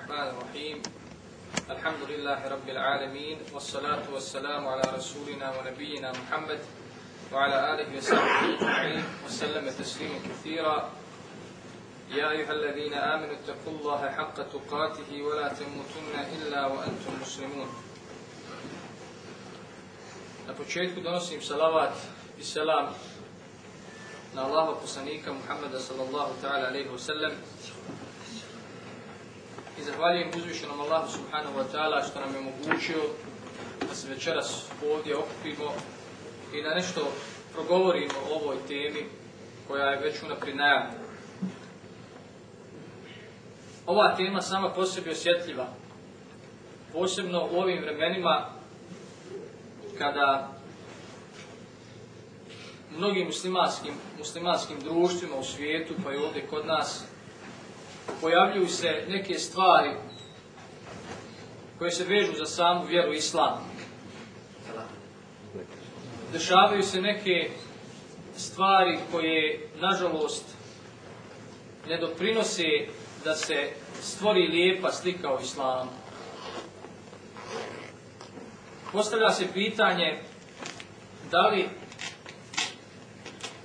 الرحمن الرحيم. الحمد لله رب العالمين والصلاة والسلام على رسولنا ونبينا محمد وعلى آله وصحبه أجمعين وسلم تسليما كثيرا. يا أيها الذين آمنوا اتقوا الله حق تقاته ولا تموتن إلا وأنتم مسلمون. Na početku donosim salavat i selam na Allaha poslanika Muhammeda sallallahu ta'ala alaihi wa sallam. I zahvaljujem uzvišenom Allahu subhanahu wa ta'ala što nam je omogućio da se večeras ovdje okupimo i da nešto progovorimo o ovoj temi koja je već unaprijed najavljena. Ova tema sama po sebi osjetljiva, posebno u ovim vremenima kada mnogim muslimanskim, muslimanskim društvima u svijetu, pa i ovdje kod nas, pojavljuju se neke stvari koje se vežu za samu vjeru islam. Dešavaju se neke stvari koje, nažalost, ne doprinose da se stvori lijepa slika o islamu. Postavlja se pitanje da li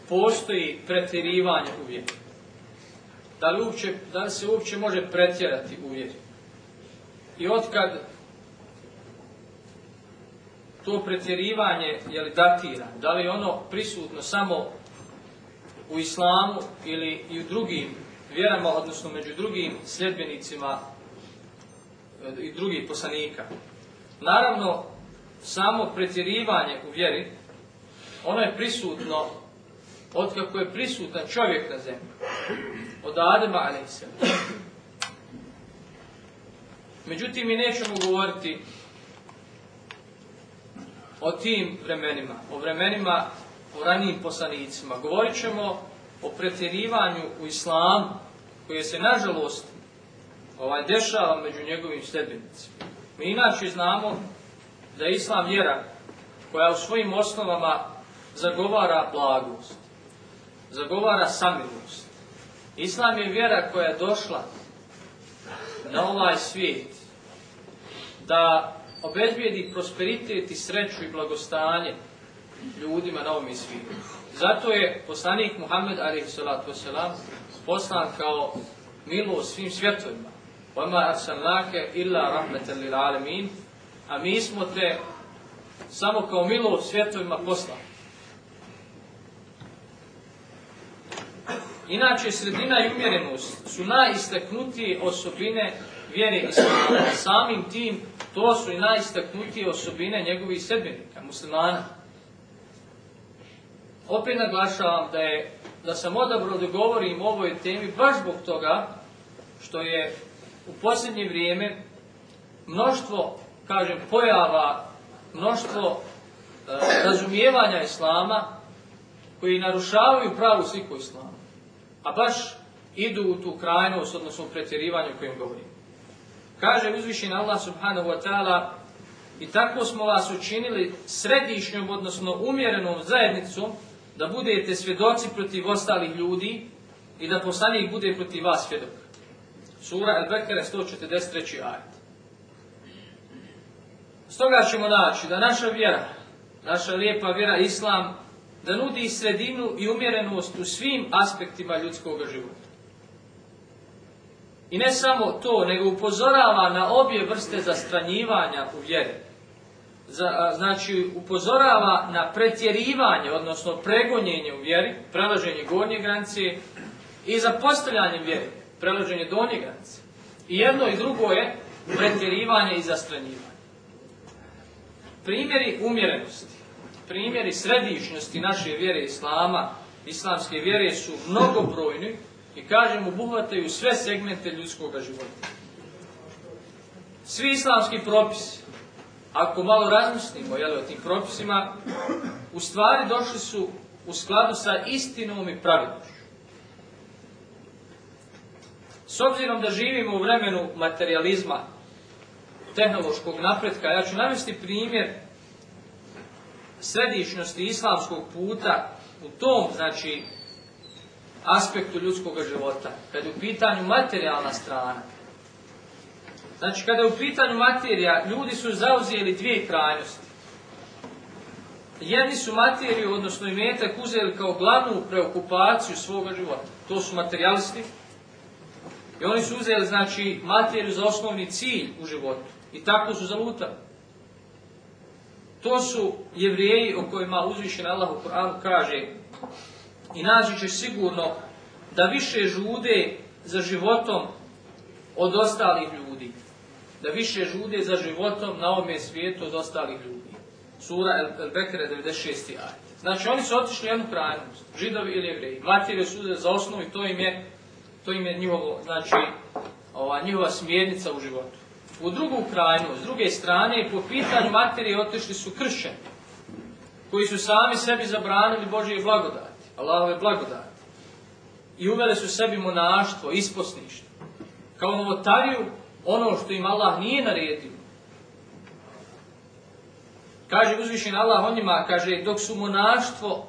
postoji pretjerivanje u vjeri. Da li, uopće, da li se uopće može pretjerati u vjeri. I otkad to pretjerivanje je li datira, da li je ono prisutno samo u islamu ili i u drugim vjerama, odnosno među drugim sljedbenicima i drugih poslanika. Naravno, samo pretjerivanje u vjeri, ono je prisutno od kako je prisutan čovjek na zemlji. Od Adama a.s. Međutim, mi nećemo govoriti o tim vremenima, o vremenima, o ranijim poslanicima. Govorit ćemo o pretjerivanju u islamu, koje se, nažalost, ovaj, dešava među njegovim sljedbenicima. Mi inače znamo da je islam vjera koja u svojim osnovama zagovara blagost, zagovara samilost. Islam je vjera koja je došla na ovaj svijet da obezbijedi prosperitet i sreću i blagostanje ljudima na ovom svijetu. Zato je poslanik Muhammed a.s. poslan kao milo svim svjetovima. وَمَا أَرْسَلْنَاكَ إِلَّا رَحْمَةً لِلْعَالَمِينَ A mi smo te samo kao milo svjetovima poslali. Inače, sredina i umjerenost su najistaknutije osobine vjere islama. Samim tim, to su i najistaknutije osobine njegovih sedbenika, muslimana. Opet naglašavam da, je, da sam odabrao da govorim o ovoj temi baš zbog toga što je u posljednje vrijeme mnoštvo, kažem, pojava, mnoštvo e, razumijevanja islama koji narušavaju pravu sliku islama a baš idu u tu krajnost, odnosno u pretjerivanju o kojem govorim. Kaže uzvišen Allah subhanahu wa ta'ala i tako smo vas učinili središnjom, odnosno umjerenom zajednicom da budete svjedoci protiv ostalih ljudi i da poslanik bude protiv vas svjedok. Sura Al-Bekare 143. ajet. Stoga ćemo naći da naša vjera, naša lijepa vjera Islam, da nudi sredinu i umjerenost u svim aspektima ljudskog života. I ne samo to, nego upozorava na obje vrste zastranjivanja u vjeri. Znači, upozorava na pretjerivanje, odnosno pregonjenje u vjeri, prelaženje gornje granice i zapostavljanje vjeri, prelaženje donje granice. I jedno i drugo je pretjerivanje i zastranjivanje. Primjeri umjerenosti primjeri središnjosti naše vjere Islama, islamske vjere su mnogobrojni i kažem obuhvataju sve segmente ljudskog života. Svi islamski propisi, ako malo razmislimo jel, o tim propisima, u stvari došli su u skladu sa istinom i pravilnošću. S obzirom da živimo u vremenu materializma, tehnološkog napretka, ja ću navesti primjer središnjosti islamskog puta u tom, znači, aspektu ljudskog života, kad je u pitanju materijalna strana, Znači, kada je u pitanju materija, ljudi su zauzeli dvije krajnosti. Jedni su materiju, odnosno imetak, uzeli kao glavnu preokupaciju svoga života. To su materialisti. I oni su uzeli, znači, materiju za osnovni cilj u životu. I tako su zalutali. To su jevrijeji o kojima uzvišen Allah u Koranu kaže i naći ćeš sigurno da više žude za životom od ostalih ljudi. Da više žude za životom na ovome svijetu od ostalih ljudi. Sura El, Bekere 96. ajet. Znači oni su otišli jednu krajnost, židovi ili jevreji. Materiju su za osnovu i to im je, to im je njihovo, znači, ova, njihova smjernica u životu. U drugu krajnost, s druge strane, po pitanju materije otišli su kršćani, koji su sami sebi zabranili Božje blagodati, Allahove blagodati. I uveli su sebi monaštvo, isposništvo. Kao novotariju, ono što im Allah nije naredio. Kaže uzvišen Allah o njima, kaže, dok su monaštvo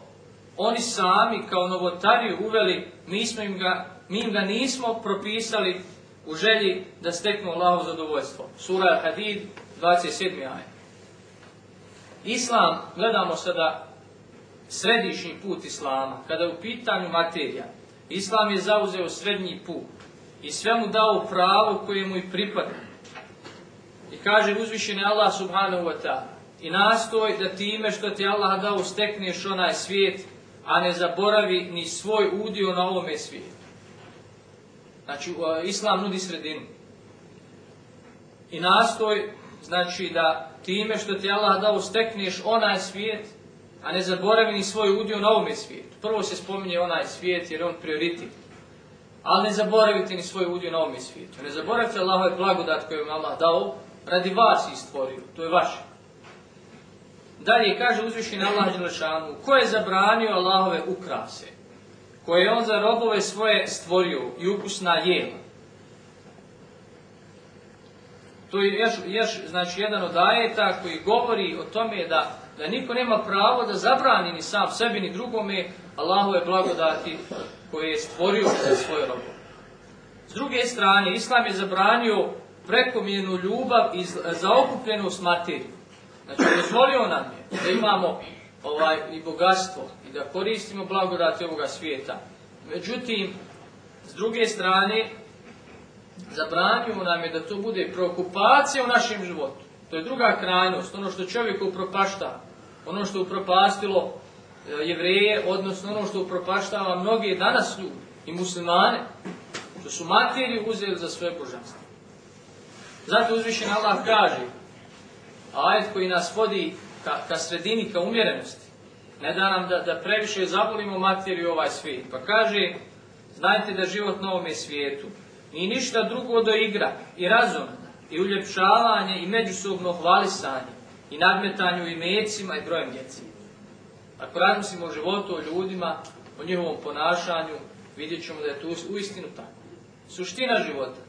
oni sami kao novotariju uveli, mi, smo im ga, mi im ga nismo propisali u želji da steknu Allahovo zadovoljstvo. Sura Hadid, 27. aj. Islam, gledamo sada središnji put Islama, kada je u pitanju materija. Islam je zauzeo srednji put i sve mu dao pravo koje mu i pripada. I kaže uzvišeni Allah subhanahu wa ta'ala i nastoj da time što ti Allah dao stekneš onaj svijet, a ne zaboravi ni svoj udio na ovome svijetu. Znači, Islam nudi sredinu. I nastoj, znači da time što ti Allah dao stekneš onaj svijet, a ne zaboravi ni svoj udio na ovome svijetu. Prvo se spominje onaj svijet jer je on prioritet. Ali ne zaboravite ni svoj udio na ovome svijetu. Ne zaboravite Allahove blagodat koju vam Allah dao, radi vas i stvorio. To je vaše. Dalje kaže uzvišen Allah Đelešanu, ko je zabranio Allahove ukrase? Koje je on za robove svoje stvorio i ukusna jela. To je još, još znači, jedan od ajeta koji govori o tome da, da niko nema pravo da zabrani ni sam sebi ni drugome Allahove blagodati koje je stvorio za svoje robove. S druge strane, Islam je zabranio prekomjenu ljubav i zaokupljenost materiju. Znači, dozvolio nam je da imamo ovaj, i bogatstvo da koristimo blagodati ovoga svijeta. Međutim, s druge strane, zabranimo nam je da to bude preokupacija u našem životu. To je druga krajnost, ono što čovjek upropašta, ono što upropastilo e, jevreje, odnosno ono što upropaštava mnoge danas ljudi i muslimane, što su materiju uzeli za sve božanstvo. Zato uzvišen Allah kaže, ajet koji nas vodi ka, ka sredini, ka umjerenosti. Ne da nam da, da previše zavolimo materiju ovaj svijet. Pa kaže, znajte da život na ovome svijetu i ništa drugo do igra i razum i uljepšavanje i međusobno hvalisanje i nadmetanju i mecima i brojem djeci. Ako razmislimo o životu, o ljudima, o njihovom ponašanju, vidjet ćemo da je to uistinu tako. Suština života,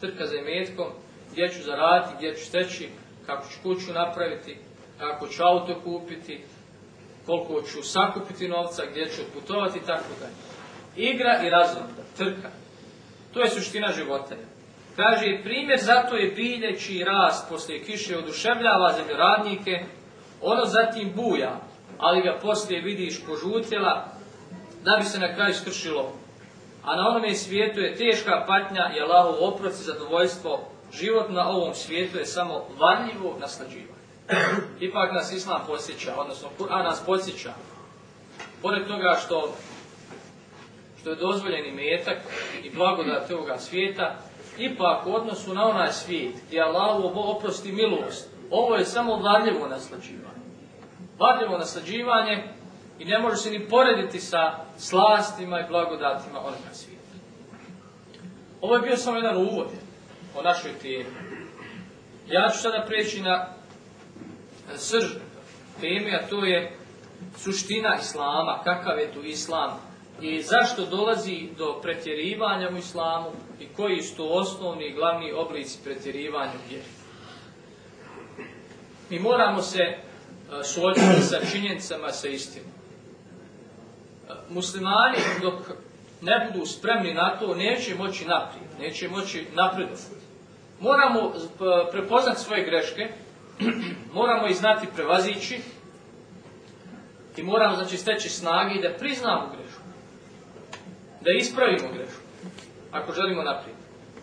trka za imetkom, gdje ću zaraditi, gdje ću steći, kako ću kuću napraviti, kako ću auto kupiti, koliko ću sakupiti novca, gdje ću putovati i tako dalje. Igra i razumda, trka. To je suština života. Kaže, primjer zato je biljeći rast poslije kiše oduševljava zemljoradnike, ono zatim buja, ali ga poslije vidiš požutjela, da bi se na kraju skršilo. A na onome svijetu je teška patnja i Allahov oprost i zadovoljstvo. Život na ovom svijetu je samo varljivo naslađivanje. Ipak nas Islam posjeća, odnosno Kur'an nas posjeća. Pored toga što, što je dozvoljeni metak i blagodat ovoga svijeta, ipak u odnosu na onaj svijet gdje Allah oprosti milost, ovo je samo varljivo naslađivanje. Varljivo naslađivanje i ne može se ni porediti sa slastima i blagodatima onoga svijeta. Ovo je bio samo jedan uvod o našoj temi. Ja ću sada preći na srž teme, a to je suština Islama, kakav je tu Islam i zašto dolazi do pretjerivanja u Islamu i koji su to osnovni i glavni oblici pretjerivanja u vjeri. Mi moramo se e, suočiti sa činjenicama, sa istinom. E, muslimani dok ne budu spremni na to, neće moći naprijed, neće moći napredovati. moramo prepoznati svoje greške, moramo ih znati prevazići i moramo znači steći snage da priznamo grešku. Da ispravimo grešku. Ako želimo naprijed.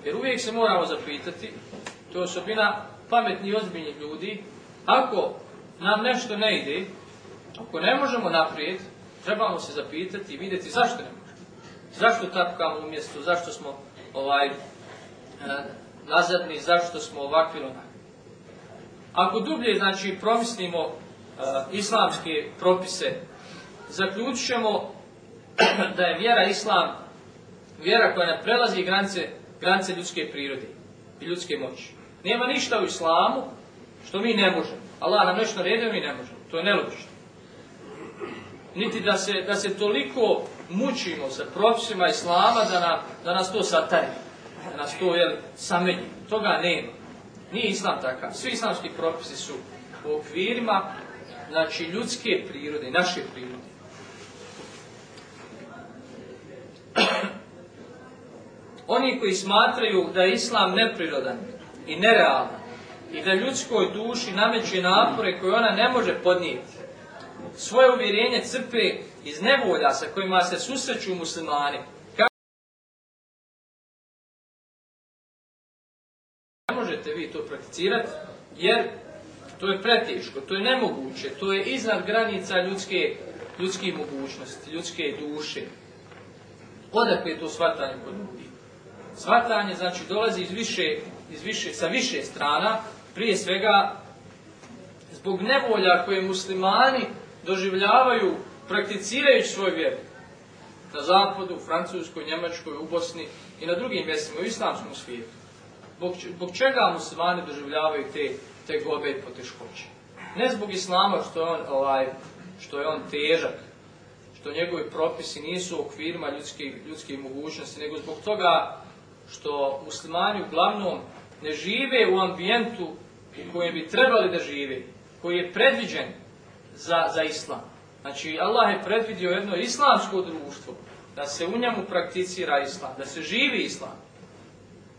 Jer uvijek se moramo zapitati, to je osobina pametni i ozbiljnih ljudi, ako nam nešto ne ide, ako ne možemo naprijed, trebamo se zapitati i vidjeti zašto ne možemo. Zašto tapkamo u mjestu, zašto smo ovaj, e, nazadni, zašto smo ovakvi onakvi. Ako dublje, znači, promislimo uh, islamske propise, zaključit ćemo da je vjera islam vjera koja ne prelazi granice, granice ljudske prirode i ljudske moći. Nema ništa u islamu što mi ne možemo. Allah nam nešto naredio, mi ne možemo. To je nelogično. Niti da se, da se toliko mučimo sa propisima islama da, da nas to satari. Da nas to jel, samenji. Toga nema. Nije islam takav. Svi islamski propisi su u okvirima znači ljudske prirode, naše prirode. Oni koji smatraju da je islam neprirodan i nerealan i da ljudskoj duši nameće napore koje ona ne može podnijeti, svoje uvjerenje crpe iz nevolja sa kojima se susreću muslimani, Vi to prakticirati, jer to je preteško, to je nemoguće, to je iznad granica ljudske, ljudske mogućnosti, ljudske duše. Odakle je to shvatanje kod ljudi? Shvatanje znači dolazi iz više, iz više, sa više strana, prije svega zbog nevolja koje muslimani doživljavaju prakticirajući svoj vjeru. Na zapadu, u Francuskoj, Njemačkoj, u Bosni i na drugim mjestima, u islamskom svijetu. Zbog, čega muslimani doživljavaju te, te gobe i poteškoće? Ne zbog islama što je on, ovaj, što je on težak, što njegovi propisi nisu u okvirima ljudskih, ljudskih mogućnosti, nego zbog toga što muslimani uglavnom ne žive u ambijentu u kojem bi trebali da žive, koji je predviđen za, za islam. Znači, Allah je predvidio jedno islamsko društvo, da se u njemu prakticira islam, da se živi islam.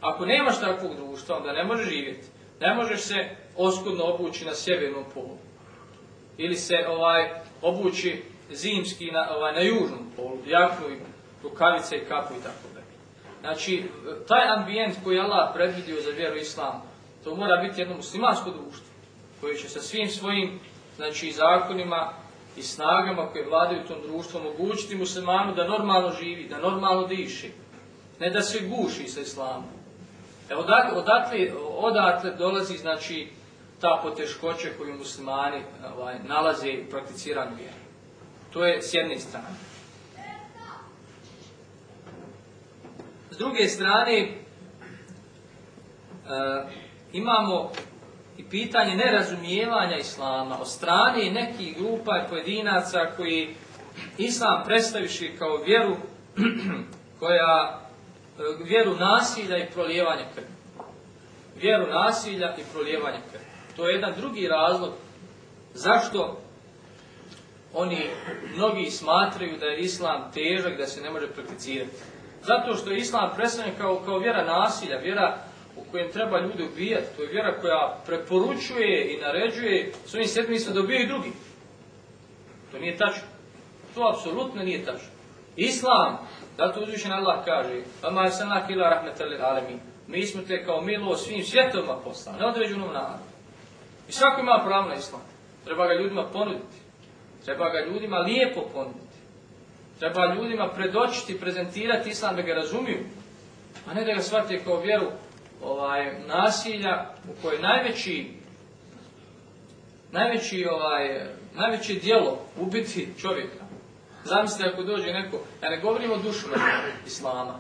Ako nemaš takvog društva, onda ne možeš živjeti. Ne možeš se oskudno obući na sjevernom polu. Ili se ovaj obući zimski na, ovaj, na južnom polu, jaknu i rukavice i kapu i tako dalje. Znači, taj ambijent koji je Allah predvidio za vjeru islam, to mora biti jedno muslimansko društvo, koje će sa svim svojim znači, zakonima i snagama koje vladaju tom društvu omogućiti muslimanu da normalno živi, da normalno diši, ne da se guši sa islamom. Evo, odatle, odatle dolazi znači ta poteškoća koju muslimani ovaj, nalaze u prakticiranju vjere. To je s jedne strane. S druge strane, e, imamo i pitanje nerazumijevanja islama od strane nekih grupa i pojedinaca koji islam predstaviši kao vjeru koja E, vjeru nasilja i prolijevanja krvi. Vjeru nasilja i prolijevanja krvi. To je jedan drugi razlog zašto oni mnogi smatraju da je islam težak, da se ne može prakticirati. Zato što je islam predstavljen kao, kao vjera nasilja, vjera u kojem treba ljude ubijati. To je vjera koja preporučuje i naređuje svojim sedmicama da ubijaju drugi. To nije tačno. To apsolutno nije tačno. Islam zato uzvišen Allah kaže, Ama sana kila rahmetalil alemin. Mi smo te kao milo svim svjetovima poslali, neodređenom narodu. I svako ima pravo na islam. Treba ga ljudima ponuditi. Treba ga ljudima lijepo ponuditi. Treba ljudima predočiti, prezentirati islam da ga razumiju. A ne da ga shvate kao vjeru ovaj, nasilja u kojoj najveći najveći, ovaj, najveće djelo ubiti čovjeka Zamislite ako dođe neko, ja ne govorim o dušmanu Islama.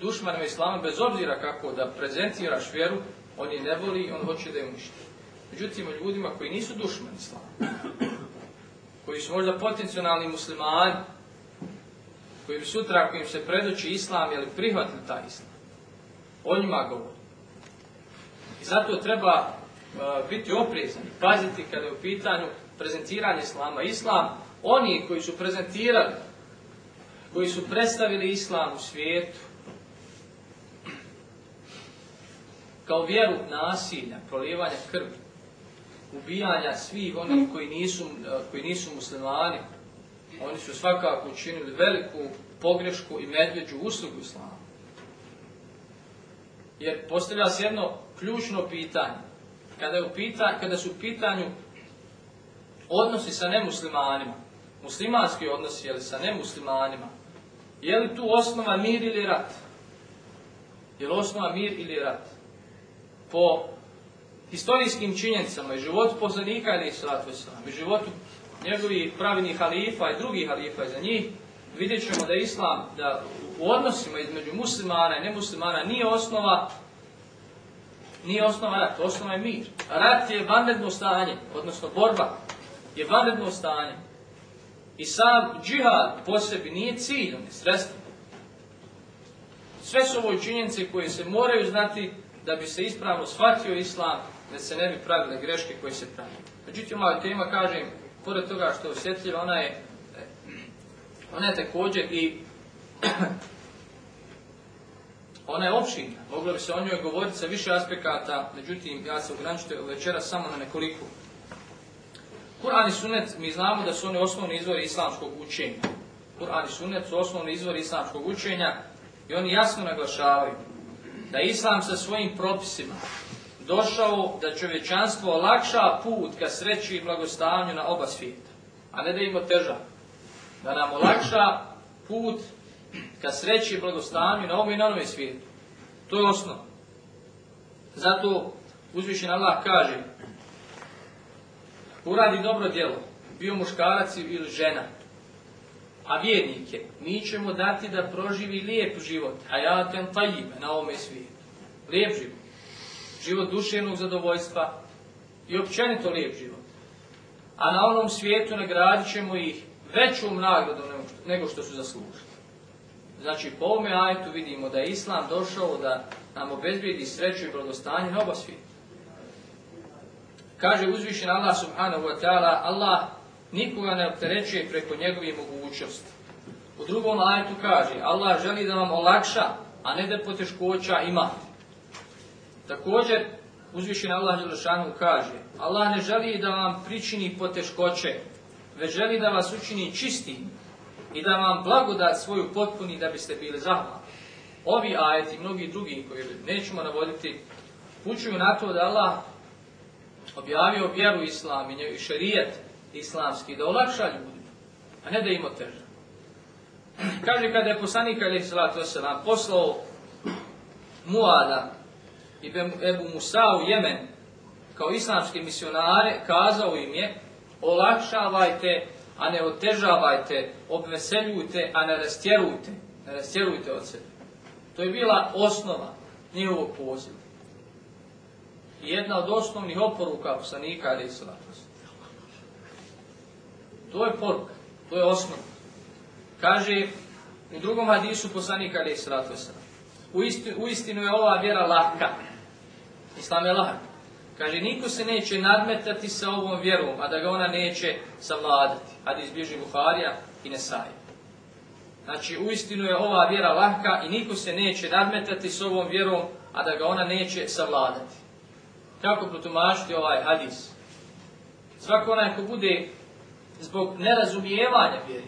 Dušmanima Islama, bez obzira kako da prezentiraš vjeru, on je ne voli, on hoće da je uništi. Međutim, ljudima koji nisu dušmani Islama, koji su možda potencijalni muslimani, koji bi sutra, ako im se predoći Islam, jel prihvatili taj Islam, o njima govori. I zato treba uh, biti oprezan, paziti kada je u pitanju prezentiranje Islama. Islam oni koji su prezentirali, koji su predstavili islam u svijetu, kao vjeru nasilja, prolijevanja krvi, ubijanja svih onih koji nisu, koji nisu muslimani, oni su svakako učinili veliku pogrešku i medveđu uslugu islamu. Jer postavlja se jedno ključno pitanje. Kada, je u kada su u pitanju odnosi sa nemuslimanima, muslimanski odnosi ali sa nemuslimanima, je li tu osnova mir ili rat? Je li osnova mir ili rat? Po historijskim činjenicama i životu poslanika ili sratu i životu njegovih pravilnih halifa i drugih halifa za njih, vidjet ćemo da islam, da u odnosima između muslimana i nemuslimana nije osnova nije osnova rat, osnova je mir. Rat je vanredno stanje, odnosno borba je vanredno stanje. I sam džihad po sebi nije cilj, on je sredstvo. Sve su ovo činjenice koje se moraju znati da bi se ispravno shvatio islam, da se ne bi pravile greške koje se pravi. Međutim, ova tema, kažem, pored toga što je osjetljiva, ona je, ona je također i ona je opšina, moglo bi se o njoj govoriti sa više aspekata, međutim, ja se ograničiti večera samo na nekoliko. Kur'an i sunet, mi znamo da su oni osnovni izvori islamskog učenja. Kur'an i sunet su osnovni izvori islamskog učenja i oni jasno naglašavaju da islam sa svojim propisima došao da čovječanstvo olakša put ka sreći i blagostanju na oba svijeta, a ne da im oteža. Da nam olakša put ka sreći i blagostanju na ovom i na onome svijetu. To je osnov. Zato uzvišen Allah kaže uradi dobro djelo, bio muškarac ili žena, a vjernike, mi ćemo dati da proživi lijep život, a ja ten tajibe na ovome svijetu. Lijep život. Život duševnog zadovoljstva i općenito lijep život. A na onom svijetu nagradit ćemo ih većom nagradom nego što su zaslužili. Znači, po ovome ajtu vidimo da je Islam došao da nam obezbijedi sreću i blagostanje na oba svijeta. Kaže uzvišen Allah subhanahu wa ta'ala, Allah nikoga ne opterećuje preko njegovih mogućnosti. U drugom ajtu kaže, Allah želi da vam olakša, a ne da poteškoća ima. Također, uzvišen Allah Đelešanu kaže, Allah ne želi da vam pričini poteškoće, već želi da vas učini čistim i da vam blagodat svoju potpuni da biste bili zahvalni. Ovi ajeti i mnogi drugi koji nećemo navoditi, učuju na to da Allah objavio vjeru islam i šerijet islamski da olakša ljudima, a ne da im oteža. Kaže kada je poslanik Ali Salatu Veselam poslao Muada i Ebu Musa u Jemen kao islamski misionare, kazao im je olakšavajte, a ne otežavajte, obveseljujte, a ne rastjerujte. Ne rastjerujte od sebe. To je bila osnova njihovog poziva. I jedna od osnovnih oporuka poslanika ali To je poruka, to je osnov. Kaže u drugom hadisu poslanika ali u, u istinu je ova vjera lahka. Islam je lahak. Kaže, niko se neće nadmetati sa ovom vjerom, a da ga ona neće savladati. Hadis bliži Buharija i Nesaje. Znači, uistinu je ova vjera lahka i niko se neće nadmetati s ovom vjerom, a da ga ona neće savladati. Kako protumačiti ovaj hadis? Svako onaj ko bude zbog nerazumijevanja vjeri,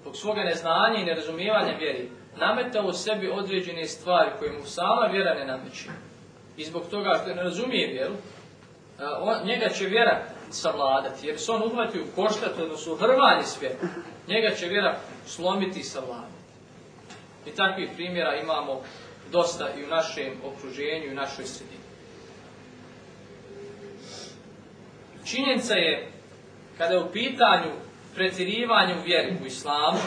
zbog svoga neznanja i nerazumijevanja vjeri, nametao sebi određene stvari koje mu sama vjera ne nameće i zbog toga što ne razumije vjeru, njega će vjera savladati, jer se on uhvati u koštat, odnosno u hrvanje svijeta, njega će vjera slomiti i savladati. I takvih primjera imamo dosta i u našem okruženju i u našoj sredini. Činjenica je, kada je u pitanju pretjerivanje u vjeri u islamu,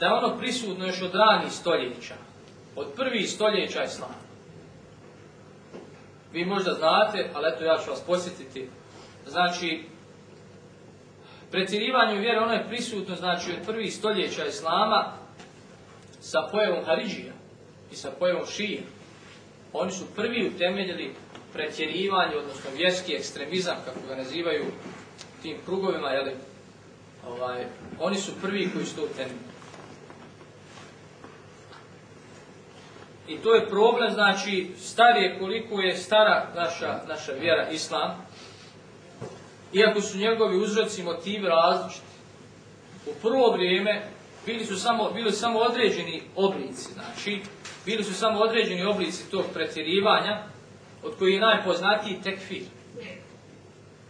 da je ono prisutno još od ranih stoljeća, od prvih stoljeća islama. Vi možda znate, ali eto ja ću vas posjetiti. Znači, pretjerivanje u vjeri, ono je prisutno znači, od prvih stoljeća Islama sa pojavom Haridžija i sa pojavom Šija. Oni su prvi utemeljili pretjerivanje, odnosno vjerski ekstremizam, kako ga nazivaju tim krugovima, jeli, ovaj, oni su prvi koji su to. I to je problem, znači, starije koliko je stara naša, naša vjera, islam, iako su njegovi uzroci motivi različiti. U prvo vrijeme bili su samo, bili samo određeni oblici, znači, bili su samo određeni oblici tog pretjerivanja, od koji je najpoznatiji tekfir.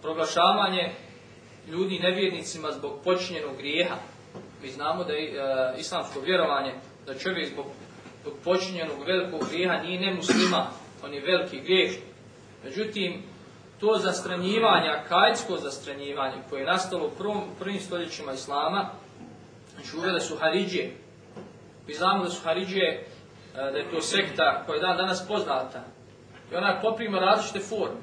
Proglašavanje ljudi nevjernicima zbog počinjenog grijeha. Mi znamo da je e, islamsko vjerovanje da čovjek zbog, zbog počinjenog velikog grijeha nije nemuslima, on je veliki grijeh. Međutim, to zastranjivanje, kajtsko zastranjivanje koje je nastalo u prvom, prvim stoljećima Islama, znači uvele su Haridžije. Mi znamo da su Haridžije, e, da je to sekta koja je dan danas poznata. I ona poprima različite forme.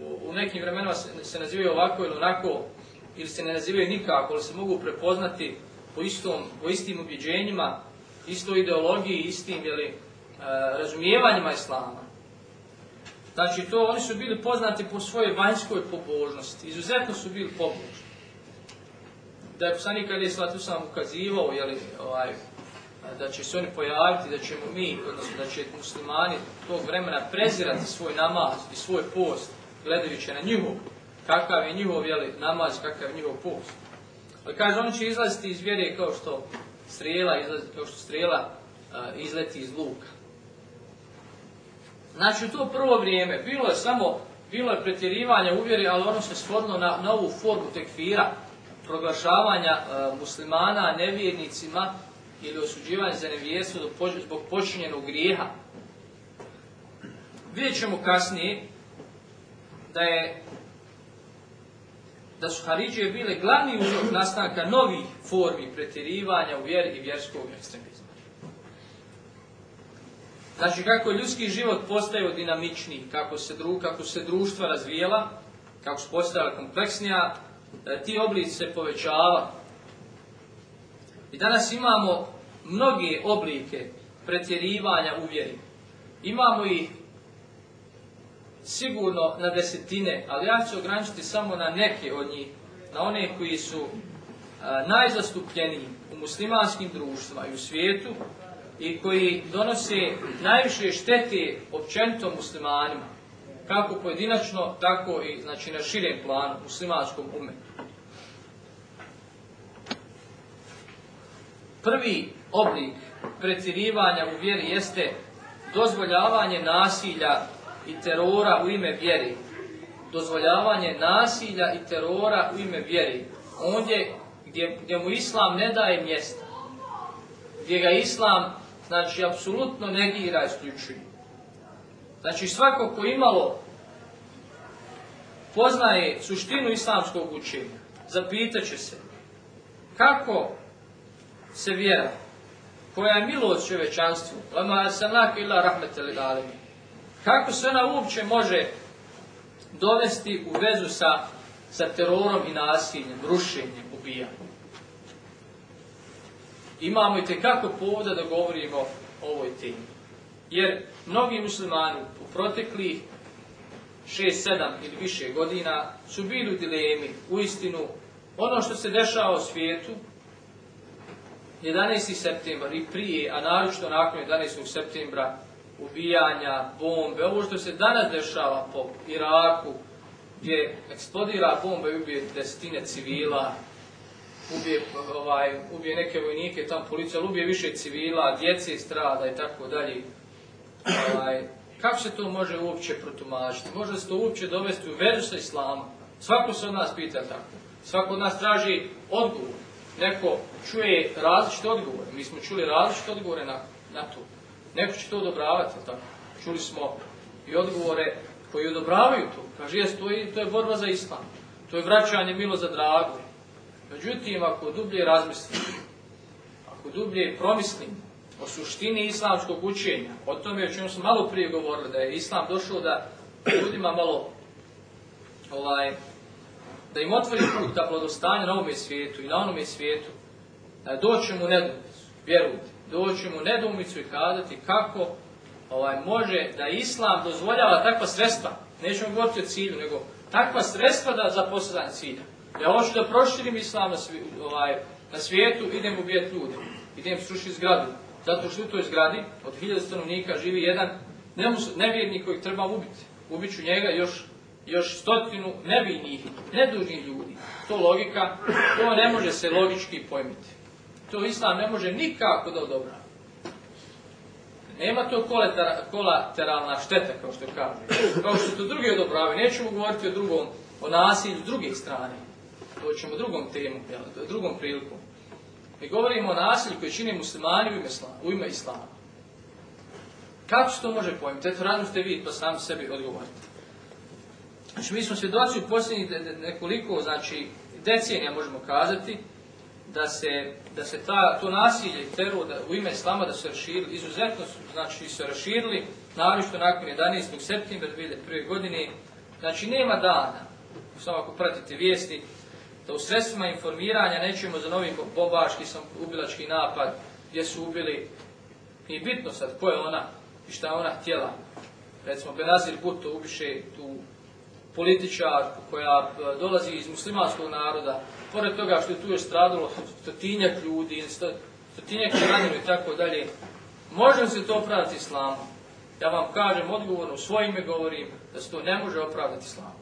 U, u nekim vremenima se, se nazivaju ovako ili onako, ili se ne nazivaju nikako, ali se mogu prepoznati po, istom, po istim ubjeđenjima, istoj ideologiji, istim jeli, e, razumijevanjima Islama. Znači, to oni su bili poznati po svojoj vanjskoj pobožnosti. Izuzetno su bili pobožni. Da je poslanik kada je Slatu sam ukazivao, jeli, ovaj, da će se oni pojaviti, da ćemo mi, odnosno da će muslimani tog vremena prezirati svoj namaz i svoj post, gledajući na njihov, kakav je njihov jeli, namaz, kakav je njihov post. Ali kaže, oni će izlaziti iz vjere kao što strela, izlazi, kao što strela uh, izleti iz luka. Znači u to prvo vrijeme bilo je samo bilo je pretjerivanje uvjeri, ali ono se shodno na novu formu tekfira, proglašavanja e, muslimana nevjernicima ili osuđivanja za nevjerstvo zbog počinjenog grijeha. Vidjet ćemo kasnije da je da su Haridžije bile glavni uzrok nastanka novih formi pretjerivanja u vjeri i vjerskog ekstremizma. Znači kako ljudski život postao dinamičniji, kako se, dru, kako se društva razvijela, kako su postajala kompleksnija, e, ti oblici se povećava. I danas imamo mnoge oblike pretjerivanja u vjeri. Imamo ih sigurno na desetine, ali ja ću ograničiti samo na neke od njih, na one koji su najzastupljeniji u muslimanskim društvima i u svijetu, i koji donose najviše štete općenito muslimanima, kako pojedinačno, tako i znači, na širem planu, muslimanskom umetu. Prvi oblik pretjerivanja u vjeri jeste dozvoljavanje nasilja i terora u ime vjeri. Dozvoljavanje nasilja i terora u ime vjeri. Ondje gdje, gdje mu islam ne daje mjesta. Gdje ga islam znači, apsolutno negira isključuje. Znači, svako ko imalo poznaje suštinu islamskog učenja, zapitat će se kako se vjera, koja je milost čovečanstvu, lama sanak ila rahmetele dalemi, kako se ona uopće može dovesti u vezu sa, sa terorom i nasiljem, rušenjem, ubijanjem? Imamo i tekako povoda da govorimo o ovoj temi. Jer mnogi muslimani u proteklih 6, 7 ili više godina su bili u dilemi, u istinu, ono što se dešava u svijetu, 11. septembar i prije, a naročito nakon 11. septembra, ubijanja, bombe, ovo što se danas dešava po Iraku, gdje eksplodira bomba i ubije desetine civila, ubije, ovaj, ubije neke vojnike, tam policija, ubije više civila, djece strada i tako dalje. Ovaj, kako se to može uopće protumačiti? Može se to uopće dovesti u vezu sa islamom? Svako se od nas pita tako. Svako od nas traži odgovor. Neko čuje različite odgovore. Mi smo čuli različite odgovore na, na to. Neko će to odobravati, tako. Čuli smo i odgovore koji odobravaju to. Kaže, jes, to je, to je borba za islam. To je vraćanje milo za drago. Međutim, ako dublje razmislim, ako dublje promislim o suštini islamskog učenja, o tome o čemu smo malo prije govorili, da je islam došao da ljudima malo ovaj, da im otvori put ka blagostanje na ovome svijetu i na onome svijetu, da doćemo nedumicu, vjerujte, doćemo nedumicu i kazati kako ovaj, može da islam dozvoljava takva sredstva, nećemo govoriti o cilju, nego takva sredstva da za postizanje cilja. Ja hoću da proširim islam na, svi, ovaj, na svijetu, idem ubijeti ljude, idem srušiti zgradu, Zato što u toj zgradi od hiljada stanovnika živi jedan nevjernik kojeg treba ubiti. Ubiću njega još, još stotinu nevinih, nedužnih ljudi. To logika, to ne može se logički pojmiti. To Islam ne može nikako da odobra. Nema to kolateralna šteta, kao što kaže. Kao što to drugi odobravaju. Nećemo govoriti o drugom, o nasilju s druge strane. To ćemo drugom temu, drugom prilikom. Mi govorimo o nasilju koji čini muslimani u ime, u ime islama. Kako se to može pojmiti? Eto, radno ste vi, pa sami sebi odgovorite. Znači, mi smo svjedoci u posljednjih nekoliko, znači, decenija možemo kazati, da se, da se ta, to nasilje i teror da, u ime islama da se raširili, izuzetno su, znači, se raširili, naročito nakon 11. septembra 2001. godine, znači, nema dana, samo ako pratite vijesti, da u sredstvima informiranja nećemo za novi bobaški sam ubilački napad gdje su ubili i bitno sad ko je ona i šta ona htjela. Recimo Benazir Bhutto ubiše tu političarku koja e, dolazi iz muslimanskog naroda, pored toga što je tu je stradalo stotinjak ljudi, stotinjak ranjeno i tako dalje, može se to opravdati islamom? Ja vam kažem odgovorno, u svoje ime govorim da se to ne može opravdati islamom.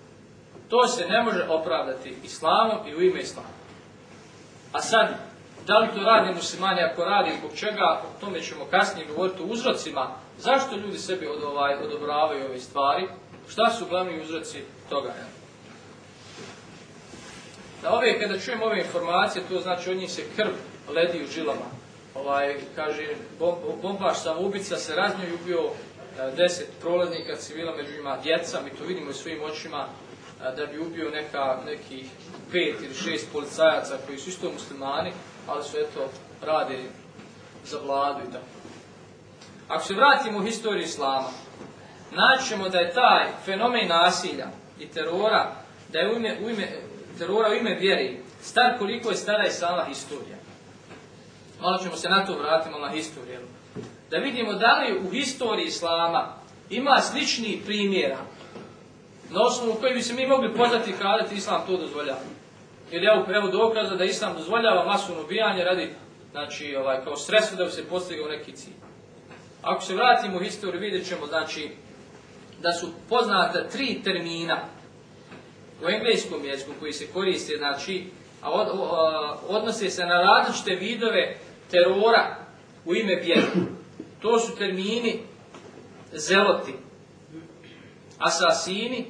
To se ne može opravdati islamom i u ime islama. A sad, da li to radi muslimani, ako radi, zbog čega, o tome ćemo kasnije govoriti o uzrocima, zašto ljudi sebi od ovaj, odobravaju ove stvari, šta su glavni uzroci toga. Da ove, kada čujemo ove informacije, to znači od njih se krv ledi u žilama. Ovaj, kaže, bombaš samoubica se raznio i ubio e, deset prolaznika civila, među njima djeca, mi to vidimo i svojim očima, da bi ubio neka, nekih pet ili šest policajaca koji su isto muslimani, ali su eto rade za vladu i tako. Ako se vratimo u historiju Islama, naćemo da je taj fenomen nasilja i terora, da je u ime, u ime terora u ime vjeri, star koliko je stara Islama historija. Malo ćemo se na to vratiti, na historiju. Da vidimo da li u historiji Islama ima sličnih primjera na osnovu koji bi se mi mogli pozvati i kazati Islam to dozvoljava. Ili evo, evo dokaza da Islam dozvoljava masovno ubijanje radi, znači, ovaj, kao sredstvo da bi se postigao neki cilj. Ako se vratimo u historiju, vidjet ćemo, znači, da su poznata tri termina u engleskom jeziku koji se koriste, znači, a odnose se na različite vidove terora u ime vjera. To su termini zeloti, asasini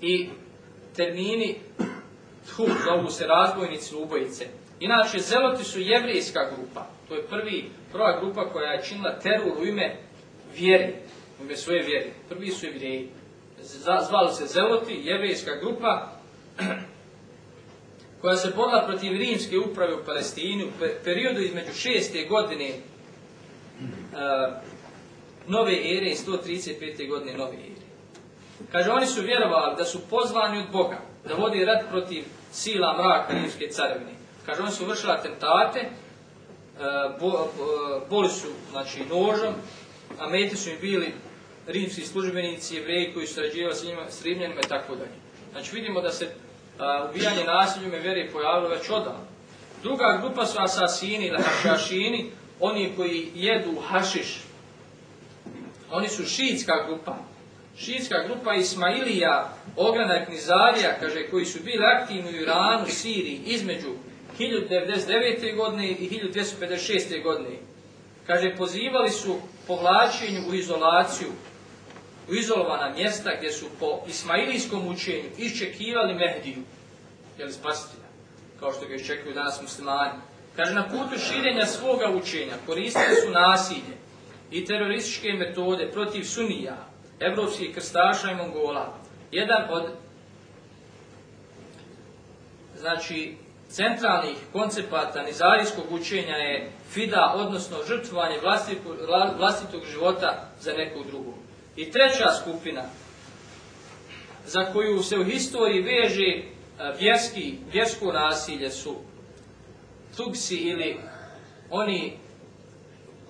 i termini thu, zovu se razbojnici ubojice. Inače, zeloti su jevrijska grupa. To je prvi, prva grupa koja je činila teror u ime vjeri, u ime svoje vjeri. Prvi su jevrijeji. Zvali se zeloti, jevrijska grupa, koja se borila protiv rimske uprave u Palestini u periodu između šeste godine nove ere i 135. godine nove ere. Kaže, oni su vjerovali da su pozvani od Boga, da vodi rat protiv sila mraka rimske carevine. Kaže, oni su vršili atentate, e, boli su znači, nožom, a meti su im bili rimski službenici, jevreji koji su srađivali s, njima, s Rimljanima i tako dalje. Znači vidimo da se ubijanje nasilju me vjeri pojavilo već odavno. Druga grupa su asasini ili hašašini, oni koji jedu hašiš. Oni su šiitska grupa, Šijska grupa Ismailija, ogranak Nizarija, kaže, koji su bili aktivni u Iranu, Siriji, između 1099. godine i 1256. godine. Kaže, pozivali su povlačenju u izolaciju, u izolovana mjesta gdje su po ismailijskom učenju iščekivali Mehdiju, jel spasitelja, kao što ga iščekuju danas muslimani. Kaže, na putu širenja svoga učenja koristili su nasilje i terorističke metode protiv sunija, evropskih krstaša i mongola. Jedan od znači centralnih koncepata nizarijskog učenja je fida, odnosno žrtvovanje vlastitog života za nekog drugog. I treća skupina za koju se u historiji veže e, vjerski, vjersko nasilje su tugsi ili oni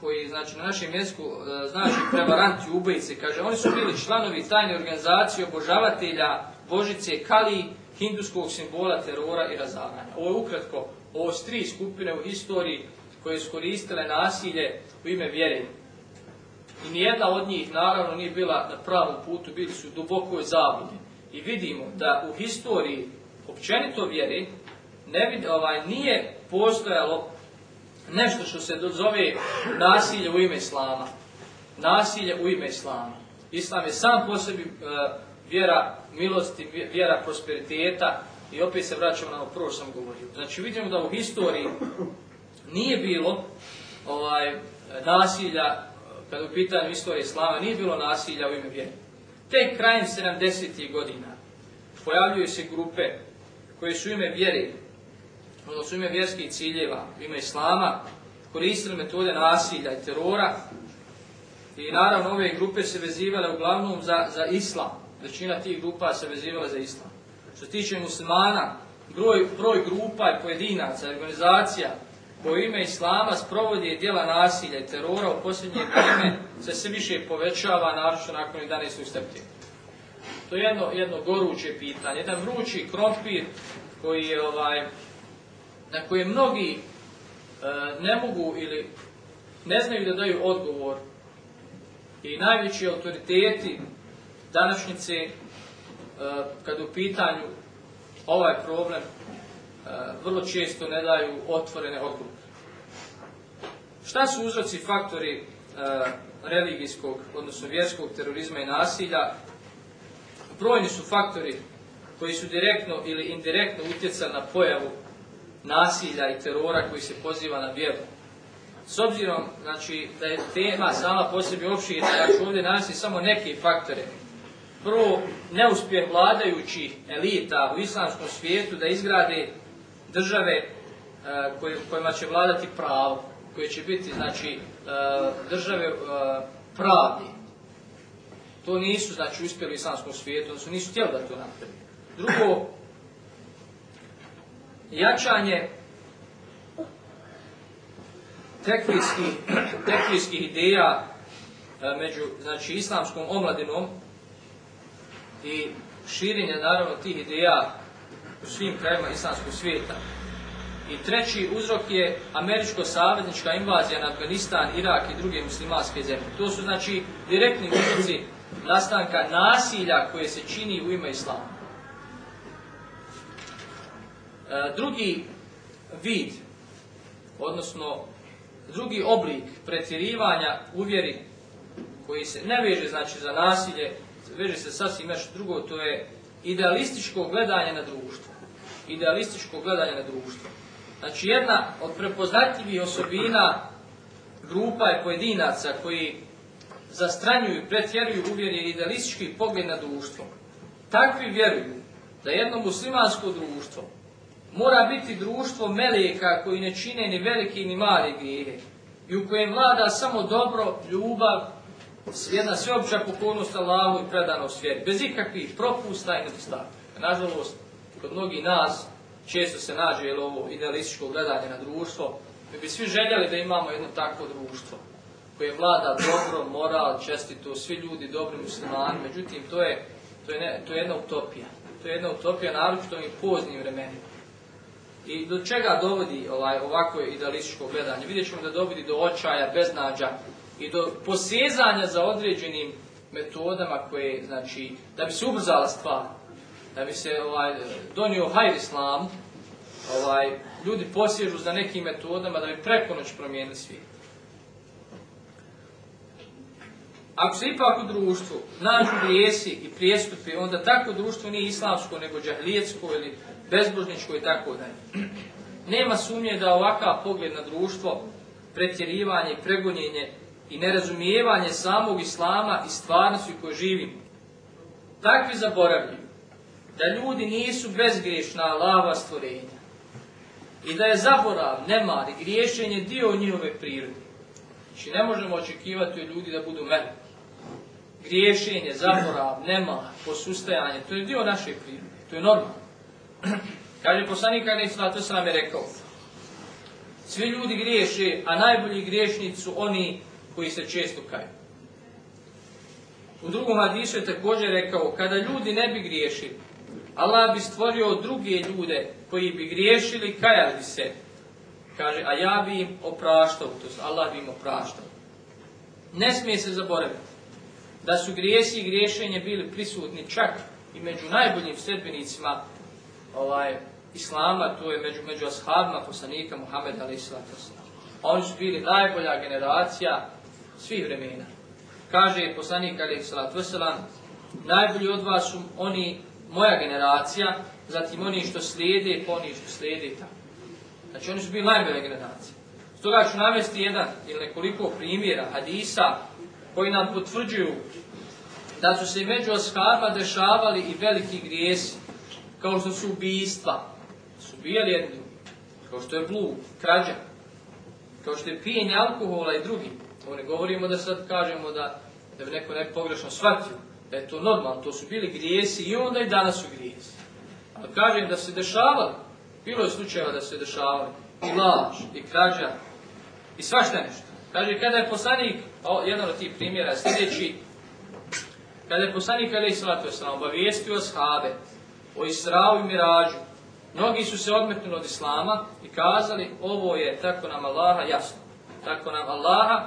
koji znači na našem jeziku e, znači prevaranti, ubojice, kaže oni su bili članovi tajne organizacije obožavatelja Božice Kali, hinduskog simbola terora i razaranja. Ovo je ukratko, ovo su tri skupine u historiji koje su koristile nasilje u ime vjere. I nijedna od njih naravno nije bila na pravom putu, bili su u dubokoj zabludi. I vidimo da u historiji općenito vjeri ne vid, ovaj, nije postojalo nešto što se zove nasilje u ime Islama. Nasilje u ime Islama. Islam je sam po sebi e, vjera milosti, vjera prosperiteta i opet se vraćamo na ono prvo sam govorio. Znači vidimo da u historiji nije bilo ovaj, nasilja, kada u pitanju istorije Islama, nije bilo nasilja u ime vjere. Tek krajem 70. godina pojavljuju se grupe koje su ime vjere su ime vjerskih ciljeva, ime Islama, koristili metode nasilja i terora i naravno ove grupe se vezivale uglavnom za, za Islam. Većina tih grupa se vezivala za Islam. Što se tiče muslimana, broj, broj grupa i pojedinaca, organizacija koje ime Islama sprovodi djela nasilja i terora u posljednje vrijeme se sve više povećava, naročito nakon 11. septembra. To je jedno, jedno goruće pitanje, jedan vrući krompir koji je ovaj, na koje mnogi e, ne mogu ili ne znaju da daju odgovor i najveći autoriteti današnjice e, kad u pitanju ovaj problem vrlo često ne daju otvorene odgovore. Šta su uzroci faktori religijskog, odnosno vjerskog terorizma i nasilja? Brojni su faktori koji su direktno ili indirektno utjecali na pojavu nasilja i terora koji se poziva na vjeru. S obzirom znači, da je tema sama po sebi opširna, ja ću ovdje navesti samo neke faktore. Prvo, neuspjeh vladajućih elita u islamskom svijetu da izgrade države e, kojima će vladati pravo, koje će biti znači, e, države e, pravdi. To nisu znači, uspjeli u islamskom svijetu, odnosno nisu htjeli da to napravi. Drugo, jačanje tekvijskih, ideja e, među znači, islamskom omladinom i širenje naravno tih ideja u svim krajima islamskog svijeta. I treći uzrok je američko-saveznička invazija na Afganistan, Irak i druge muslimanske zemlje. To su znači direktni uzroci nastanka nasilja koje se čini u ime islama. E, drugi vid, odnosno drugi oblik pretjerivanja u vjeri koji se ne veže znači za nasilje, veže se sasvim nešto drugo, to je idealističko gledanje na društvo. Idealističko gledanje na društvo. Znači jedna od prepoznatljivih osobina grupa je pojedinaca koji zastranjuju i pretjeruju u vjeri idealistički pogled na društvo. Takvi vjeruju da jedno muslimansko društvo mora biti društvo meleka koji ne čine ni veliki ni mali grijehe i u kojem vlada samo dobro, ljubav, jedna sveopća pokornost Allahu i predanost vjeri, bez ikakvih propusta i nedostataka. Nažalost, kod mnogih nas često se nađe jel, ovo idealističko gledanje na društvo. Mi bi svi željeli da imamo jedno takvo društvo koje vlada dobro, moral, čestito, svi ljudi dobri muslimani, međutim to je, to je, ne, to je jedna utopija. To je jedna utopija naročito i poznim vremenima. I do čega dovodi ovaj, ovako idealističko gledanje? Vidjet ćemo da dovodi do očaja, beznađa i do posjezanja za određenim metodama koje, znači, da bi se ubrzala stvar, da bi se ovaj, donio hajr islam, ovaj, ljudi posježu za nekim metodama da bi preko noć promijenili svijet. Ako se ipak u društvu nađu grijesi i prijestupi, onda tako društvo nije islamsko, nego džahlijetsko ili bezbožničko i tako dalje. Nema sumnje da ovakav pogled na društvo, pretjerivanje, pregonjenje i nerazumijevanje samog islama i stvarnosti u kojoj živimo. Takvi zaboravljaju da ljudi nisu bezgriješna lava stvorenja i da je zaborav, nemar i griješenje dio njihove prirode. Znači ne možemo očekivati od ljudi da budu mene. Griješenje, zaborav, nemar, posustajanje, to je dio naše prirode. To je normalno. Kaže poslanik Ali to sam je rekao. Svi ljudi griješe, a najbolji griješnici su oni koji se često kaju. U drugom hadisu je također rekao, kada ljudi ne bi griješili, Allah bi stvorio druge ljude koji bi griješili, kajali se Kaže, a ja bi im opraštao, to jest Allah bi im opraštao. Ne smije se zaboraviti da su grijesi i griješenje bili prisutni čak i među najboljim sljedbenicima ovaj, Islama, to je među, među ashabima poslanika Muhammeda a.s. Oni su bili najbolja generacija svih vremena. Kaže poslanik a.s. najbolji od vas su oni, moja generacija, zatim oni što slijede, pa oni što slijede tako. Znači oni su bili najbolja generacija. Stoga ću navesti jedan ili nekoliko primjera hadisa koji nam potvrđuju da su se među ashabima dešavali i veliki grijesi, kao što su ubijstva, su ubijali jedni kao što je blud, krađa, kao što je pijenje alkohola i drugi. To ne govorimo da sad kažemo da, da bi neko neko pogrešno shvatio, da je to normalno, to su bili grijesi i onda i danas su grijesi. Ali kažem da se dešavali, bilo je slučajeva da se dešavali, i laž, i krađa, i svašta nešto. Kaže, kada je poslanik, jedan od tih primjera je sljedeći, kada je poslanik Ali Salatu Osram obavijestio shabe o Israu i Mirađu, mnogi su se odmetnuli od Islama i kazali, ovo je tako nam Allaha jasno. Tako nam Allaha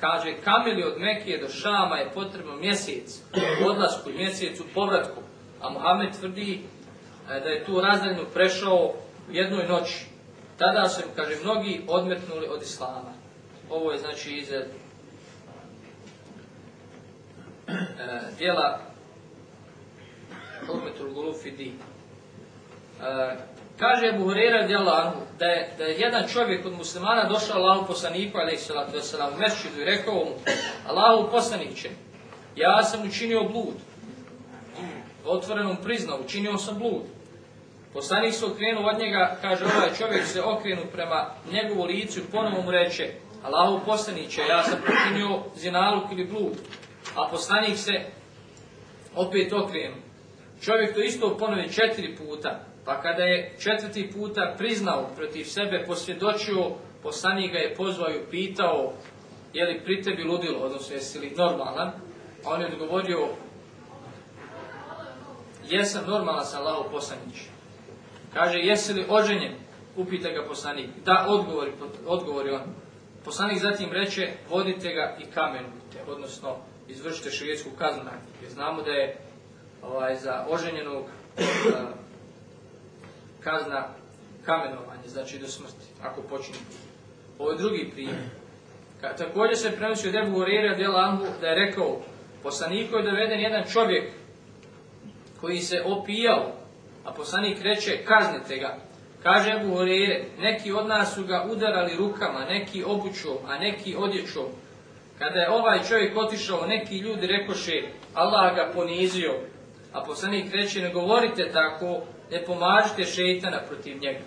kaže, kamili od Mekije do Šama je potrebno mjesec, odlasku, mjesec u povratku. A Muhammed tvrdi e, da je tu razdaljnu prešao u jednoj noći. Tada su, kaže, mnogi odmetnuli od Islama. Ovo je znači iz e, dijela Hurmetul Gulufi Di. E, kaže Abu Hurera da je, da je jedan čovjek od muslimana došao Allahu poslaniku vesselam u mešćidu i rekao mu Allahu poslaniće ja sam učinio blud otvorenom priznao učinio sam blud Poslanik se okrenuo od njega, kaže ovaj čovjek se okrenu prema njegovu licu i ponovo mu reče Allahu poslaniće, ja sam počinio zinaluk ili blud. A poslanik se opet okrenu. Čovjek to isto ponovi četiri puta. Pa kada je četvrti puta priznao protiv sebe, posvjedočio, poslanik ga je pozvao i pitao je li pri tebi ludilo, odnosno jesi li normalan. A on je odgovorio jesam normalan sam Allahu poslaniće. Kaže, jesi li oženjen? Upita ga poslanik. Da, odgovori, odgovori on. Poslanik zatim reče, vodite ga i kamenujte, odnosno izvršite širijetsku kaznu Jer znamo da je ovaj, za oženjenog kazna kamenovanje, znači do smrti, ako počne. Ovo je drugi primjer. Ka, također se prenosi od Ebu Horira da je rekao, poslaniku je doveden jedan čovjek koji se opijao a poslanik reče, kaznite ga. Kaže Ebu Horeire, neki od nas su ga udarali rukama, neki obućom, a neki odjećom. Kada je ovaj čovjek otišao, neki ljudi rekoše, Allah ga ponizio. A poslanik reče, ne govorite tako, ne pomažite šeitana protiv njega.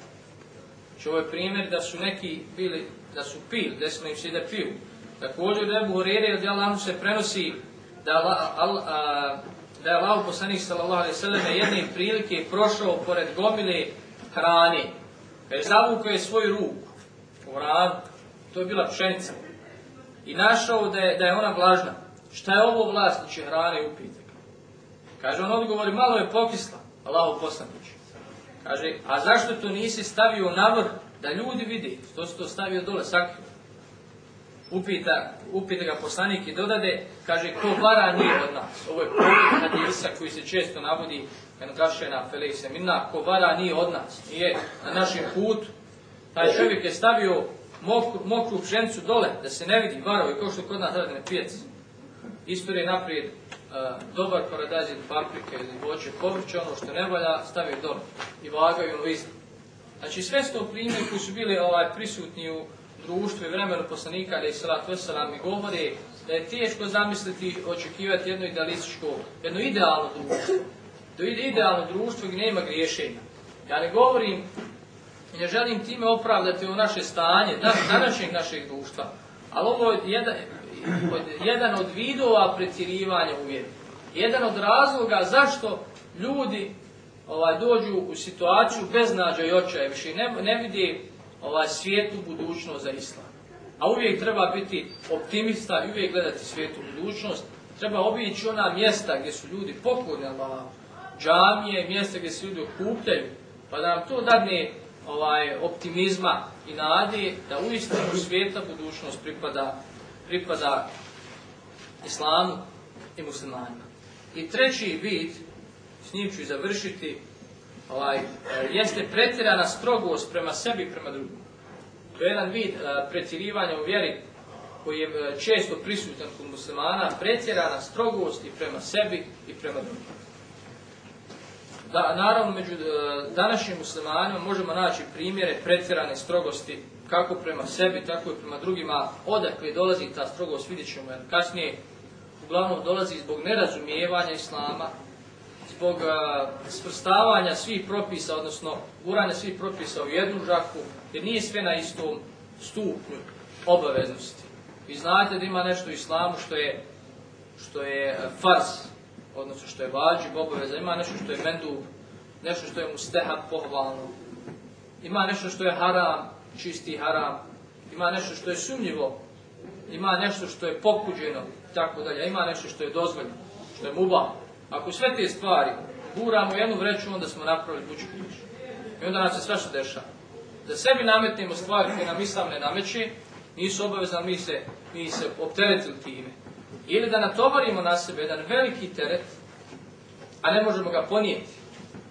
Znači ovo je primjer da su neki bili, da su pili, desno im se da piju. Također da Ebu Horeire od Jalahu se prenosi da Allah, da je Allah poslanik sallallahu alaihi sallam jedne prilike prošao pored gomile hrane. Kad je zavukao je svoj ruk u rad, to je bila pšenica. I našao da je, da je ona vlažna. Šta je ovo vlasniče hrane upite? Kaže, on odgovori, malo je pokisla, Allahu poslanić. Kaže, a zašto to nisi stavio na vrh, da ljudi vidi? To si to stavio dole, sakrio upita, upita ga poslanik i dodade, kaže, ko vara nije od nas. Ovo je povijek hadisa koji se često navodi, kad kaže na Felej Semina, ko vara nije od nas, nije na našem putu. Taj čovjek je stavio mokru, mokru pšenicu dole, da se ne vidi, varao je kao što kod nas radi na pijac. Istorije naprijed, dobar paradajz paprike ili voće, povrće, ono što ne valja, stavio dole i vagaju ono isto. Znači sve sto primjer koji su bili ovaj, prisutni u društvu i vremenu poslanika ali salatu wasalam mi govore da je teško zamisliti očekivati jedno idealističko, jedno idealno društvo. To ide idealno društvo gdje nema griješenja. Ja ne govorim i ne želim time opravdati o naše stanje, današnjeg našeg društva, ali ovo je jedan, jedan od vidova pretjerivanja u vjeru. Jedan od razloga zašto ljudi ovaj, dođu u situaciju beznađa i očaja, više ne, ne vidi ovaj svijetu budućnost za islam. A uvijek treba biti optimista i uvijek gledati svijetu budućnost. Treba obići ona mjesta gdje su ljudi pokorni. Džamije, mjesta gdje se ljudi okupljaju. Pa da nam to dadne ovaj, optimizma i nade da uistinu svijeta budućnost pripada, pripada islamu i muslimanima. I treći vid, s njim ću završiti, ovaj, jeste pretjerana strogost prema sebi i prema drugim. To je jedan vid eh, pretjerivanja u vjeri koji je eh, često prisutan kod muslimana, pretjerana strogost i prema sebi i prema drugim. Da, naravno, među današnjim muslimanima možemo naći primjere pretjerane strogosti kako prema sebi, tako i prema drugima. Odakle dolazi ta strogost, vidjet ćemo kasnije. Uglavnom dolazi zbog nerazumijevanja Islama, zbog svrstavanja svih propisa, odnosno guranja svih propisa u jednu žaku, jer nije sve na istom stupnju obaveznosti. Vi znate da ima nešto u islamu što je, što je fars, odnosno što je vađib obaveza, ima nešto što je mendub, nešto što je mustehab pohvalno, ima nešto što je haram, čisti haram, ima nešto što je sumnjivo, ima nešto što je pokuđeno, tako dalje, ima nešto što je dozvoljeno, što je mubah. Ako sve te stvari guramo jednu vreću, onda smo napravili kuću ključ. I onda nam se sve što dešava. Da sebi nametnemo stvari koje nam islam ne nameće, nisu obavezne, mi se, mi se opteretili time. Ili da natovarimo na sebe jedan veliki teret, a ne možemo ga ponijeti.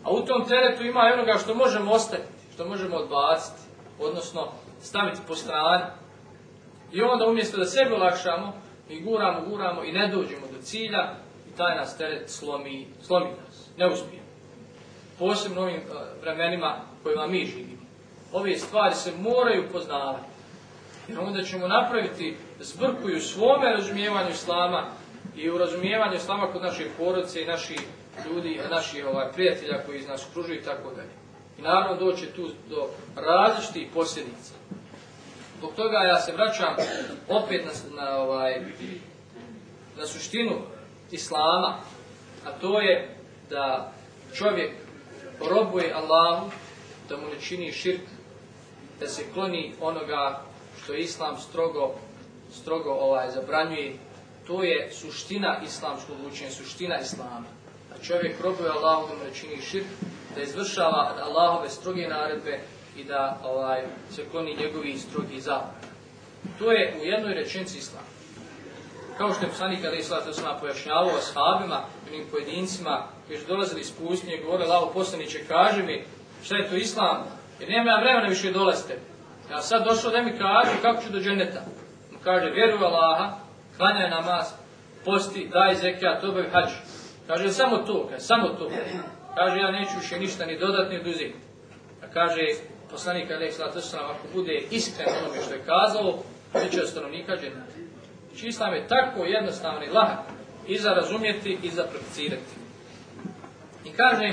A u tom teretu ima onoga što možemo ostaviti, što možemo odbaciti, odnosno staviti po strani. I onda umjesto da sebi olakšamo, mi guramo, guramo i ne dođemo do cilja, taj nas teret slomi, slomi nas, ne uspije. Posebno ovim uh, vremenima kojima mi živimo. Ove stvari se moraju poznavati. Jer onda ćemo napraviti zbrku u svome razumijevanju islama i u razumijevanju islama kod naše porodice i naših ljudi, naših ovaj, prijatelja koji iz nas kružuju i tako dalje. I naravno doće tu do različitih posljedica. Zbog toga ja se vraćam opet na, na, ovaj, na suštinu Islama, a to je da čovjek robuje Allahu, da mu ne čini širk, da se kloni onoga što Islam strogo, strogo ovaj, zabranjuje. To je suština islamskog učenja, suština Islama. Čovjek robuje Allahu da mu ne čini širk, da izvršava Allahove stroge naredbe i da ovaj, se kloni njegovi strogi zabrani. To je u jednoj rečenci Islama kao što je poslanik Ali Islata Osama pojašnjavao ashabima, onim pojedincima koji su dolazili iz pustinje i govorili, Lavo poslaniće, kaži mi šta je to Islam, jer nema ja vremena više dolazite. Ja sad došao da mi kaže kako ću do dženeta. Kaže, vjeruj Allaha, klanjaj namaz, posti, daj zekijat, obavi hađ. Kaže, samo to, kaže, samo to. Kaže, ja neću više ništa ni dodatni ni oduzeti. A kaže, poslanik Ali Islata Osama, ako bude iskren onome što je kazalo, bit će stanovnika dženeta. Znači, islam je tako jednostavan i lahak i za razumjeti i za prakticirati. I kažem,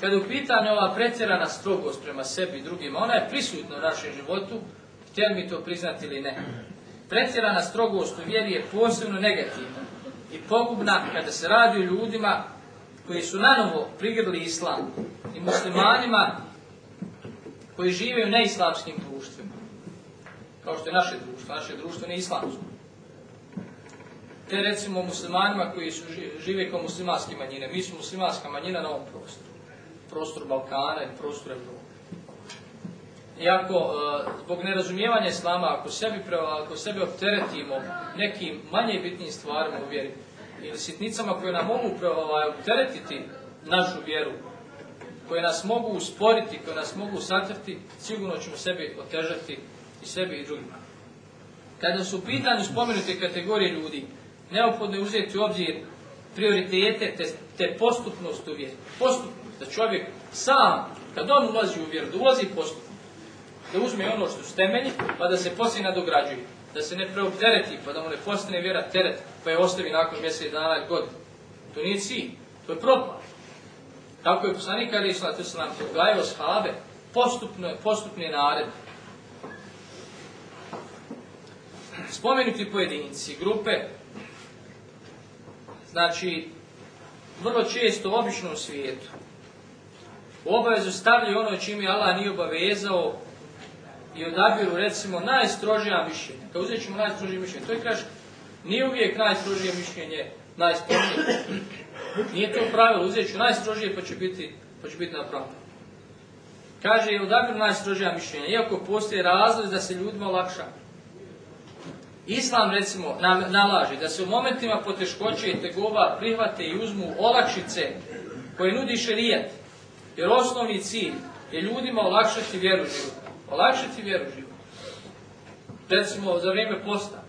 kada u pitanju ova pretjerana strogost prema sebi i drugima, ona je prisutna u našem životu, htjeli mi to priznati ili ne. Pretjerana strogost u vjeri je posebno negativna i pogubna kada se radi o ljudima koji su nanovo prigrli islam i muslimanima koji žive u neislamskim društvima. Kao što je naše društvo, naše društvo ne islamsko te recimo muslimanima koji su žive kao muslimanske manjine. Mi smo muslimanska manjina na ovom prostoru. Prostor Balkana i prostor Evrope. Iako, e, zbog nerazumijevanja islama, ako sebi, ako sebi opteretimo nekim manje bitnim stvarima u vjeri, ili sitnicama koje nam mogu ovaj, opteretiti našu vjeru, koje nas mogu usporiti, koje nas mogu satrti, sigurno ćemo sebi otežati i sebi i drugima. Kada su u pitanju spomenute kategorije ljudi, neophodno je uzeti u obzir prioritete te, te postupnost u vjeru. Postupnost, da čovjek sam, kad on ulazi u vjeru, da ulazi postupno, da uzme ono što su temelji, pa da se poslije nadograđuje. Da se ne preoptereti, pa da mu ne postane vjera teret, pa je ostavi nakon mjesec dana godina. To nije cilj, to je propad. Tako je poslanik Ali Isla, to se nam odgajao shave, postupno, postupne naredbe. Spomenuti pojedinci, grupe, znači, vrlo često u običnom svijetu, u obavezu stavljaju ono čime Allah nije obavezao i odabiru, recimo, najstrožija mišljenja. Kad uzet ćemo najstrožije mišljenje, to je kraš, nije uvijek najstrožije mišljenje najstrožije. Nije to pravilo, uzet ću najstrožije pa će biti, pa će biti napravljeno. Kaže, je odabir najstrožija mišljenja, iako postoje razlog da se ljudima olakša. Islam, recimo, nam nalaže da se u momentima poteškoće i tegova prihvate i uzmu olakšice koje nudi šerijat. Jer osnovni cilj je ljudima olakšati vjeru života. Olakšati vjeru života. Recimo, za vrijeme posta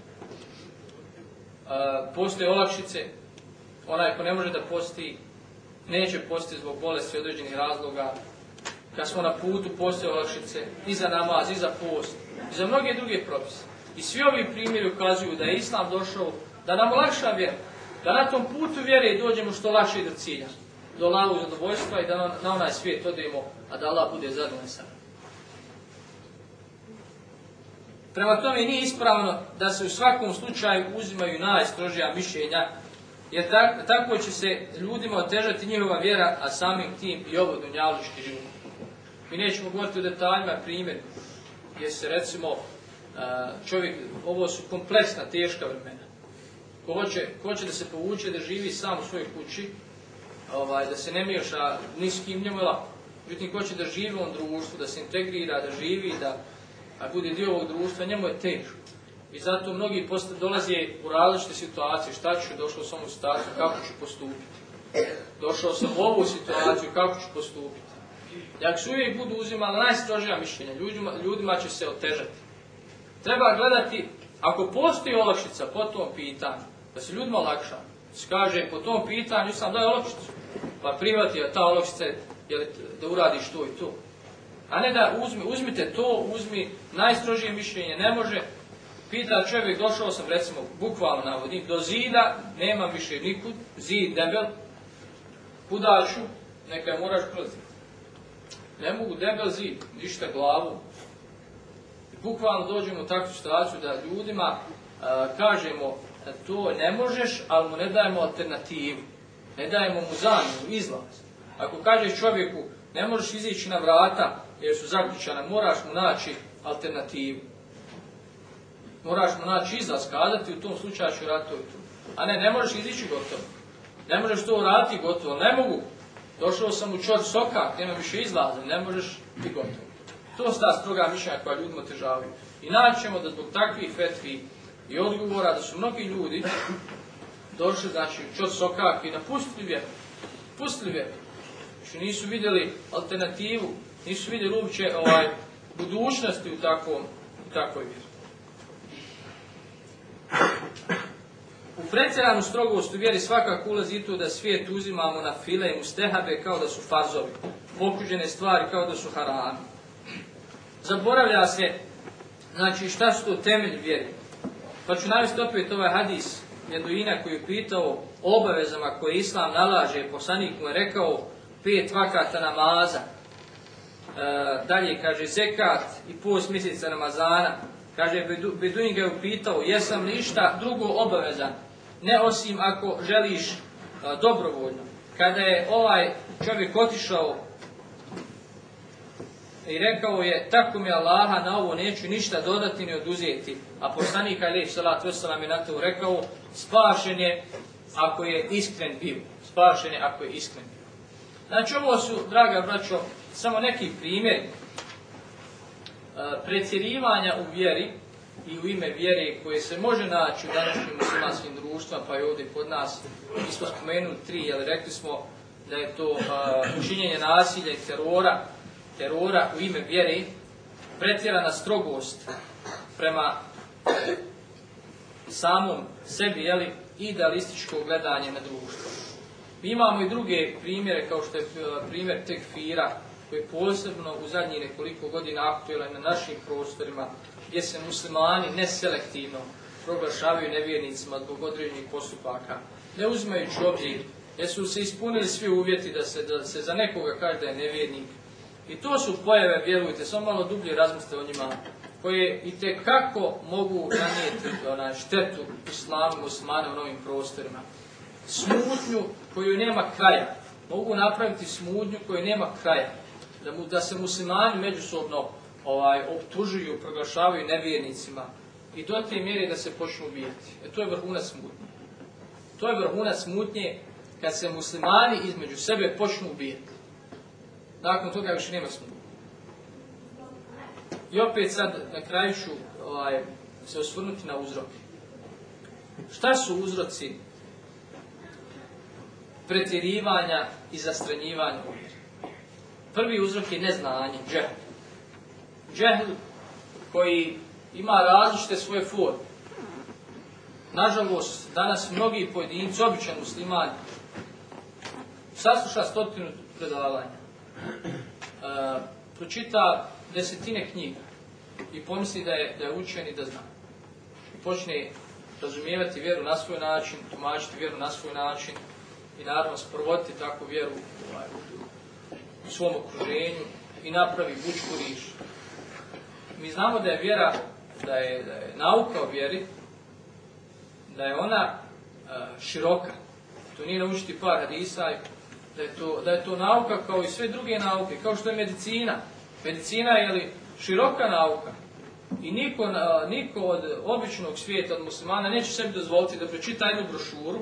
postoje olakšice. Onaj ko ne može da posti, neće posti zbog bolesti određenih razloga. Kad smo na putu, postoje olakšice i za namaz, i za post, i za mnoge druge propise. I svi ovi primjeri ukazuju da je Islam došao da nam olakša vjeru. Da na tom putu vjere dođemo što lakše do cilja. Do lavu zadovoljstva i da na, na onaj svijet odemo, a da Allah bude zadovoljan Prema tome nije ispravno da se u svakom slučaju uzimaju najstrožija mišljenja, jer tako će se ljudima otežati njihova vjera, a samim tim i ovo dunjaluški život. Mi nećemo govoriti o detaljima primjer, gdje se recimo čovjek, ovo su kompleksna, teška vremena. Ko hoće, ko će da se povuče, da živi sam u svojoj kući, ovaj, da se ne miješa ni s kim, njemu je lako. Međutim, ko će da živi u društvu, da se integrira, da živi, da a bude dio ovog društva, njemu je teško. I zato mnogi dolaze u različite situacije, šta ću, došao sam u situaciju, kako ću postupiti. Došao sam u ovu situaciju, kako ću postupiti. I ako se uvijek budu uzimali najstrožija mišljenja, ljudima, ljudima će se otežati. Treba gledati, ako postoji olakšica po tom pitanju, da se ljudima olakša, se kaže, po tom pitanju sam daj olakšicu, pa prihvati ta olakšica je da uradiš to i to. A ne da uzmi, uzmite to, uzmi najstrožije mišljenje, ne može. Pita čovjek, došao sam recimo, bukvalno navodim, do zida, nemam više nikud, zid debel, pudaću, neka moraš kroz Ne mogu debel zid, ništa glavu. Bukvalno dođemo u takvu situaciju da ljudima kažemo da to ne možeš, ali mu ne dajemo alternativu. Ne dajemo mu zamjenu, izlaz. Ako kažeš čovjeku, ne možeš izići na vrata, jer su zaključane, moraš mu naći alternativu. Moraš mu naći izlaz, kazati u tom slučaju ću raditi. A ne, ne možeš izići gotovo. Ne možeš to uraditi gotovo, ne mogu. Došao sam u čor sokak, nema više izlaza, ne možeš biti gotovo. To su ta stroga mišljenja koja ljudima težavaju. I naćemo da zbog takvih fetvi i odgovora da su mnogi ljudi došli znači, u čor sokak i napustili vjeru. Pustili vjeru. Znači nisu vidjeli alternativu nisu vidjeli uopće ovaj, budućnosti u, takvom, u takvoj vjeri. U pretjeranu strogost u vjeri svakako ulazi to da svijet uzimamo na file i mustehabe kao da su farzovi, pokuđene stvari kao da su harami. Zaboravlja se, znači šta su to temelj vjeri. Pa ću navesti opet ovaj hadis Jeduina koji je pitao obavezama koje Islam nalaže, poslanik mu je rekao pet vakata namaza, dalje kaže zekat i post mjeseca Ramazana, kaže Beduin ga je upitao jesam li išta drugo obavezan, ne osim ako želiš e, dobrovoljno. Kada je ovaj čovjek otišao i rekao je, tako mi Allaha, na ovo neću ništa dodati ni oduzeti. A poslanik Ali Salat Veselam je na to rekao, spašen je ako je iskren bio. Spašen je ako je iskren bio. Znači ovo su, draga braćo, samo neki primjer e, pretjerivanja u vjeri i u ime vjere koje se može naći u današnjim muslimanskim društvima, pa i ovdje kod nas, mi smo spomenuli tri, jer rekli smo da je to učinjenje nasilja i terora, terora u ime vjere, pretjerana strogost prema samom sebi, jeli, idealističko gledanje na društvo. Mi imamo i druge primjere, kao što je e, primjer tekfira, koji je posebno u zadnjih nekoliko godina aktuelan na našim prostorima, gdje se muslimani neselektivno proglašavaju nevjernicima zbog određenih postupaka, ne uzimajući obzir, jer su se ispunili svi uvjeti da se, da se za nekoga kaže da je nevjernik. I to su pojave, vjerujte, samo malo dublje razmislite o njima, koje i kako mogu nanijeti onaj, štetu islamu muslimane u novim prostorima. Smutnju koju nema kraja. Mogu napraviti smutnju koju nema kraja da, mu, da se muslimani međusobno ovaj, optužuju, proglašavaju nevjernicima i do te mjere da se počnu ubijati. E to je vrhunac smutnje. To je vrhunac smutnje kad se muslimani između sebe počnu ubijati. Nakon toga više nema smutnje. I opet sad na kraju ću ovaj, se osvrnuti na uzroke. Šta su uzroci pretjerivanja i zastranjivanja? Prvi uzrok je neznanje, džehl. Džehl koji ima različite svoje forme. Nažalost, danas mnogi pojedinci, običan muslimani, sasluša stotinu predavanja, e, pročita desetine knjiga i pomisli da je, da je učen i da zna. I počne razumijevati vjeru na svoj način, tumačiti vjeru na svoj način i naravno sprovoditi takvu vjeru ovaj, u svom okruženju i napravi bučku riš. Mi znamo da je vjera, da je, da je nauka o vjeri, da je ona uh, široka. To nije naučiti par hadisa, da je, to, da je to nauka kao i sve druge nauke, kao što je medicina. Medicina je li široka nauka. I niko, uh, niko od običnog svijeta, od muslimana, neće sebi dozvoliti da pročita jednu brošuru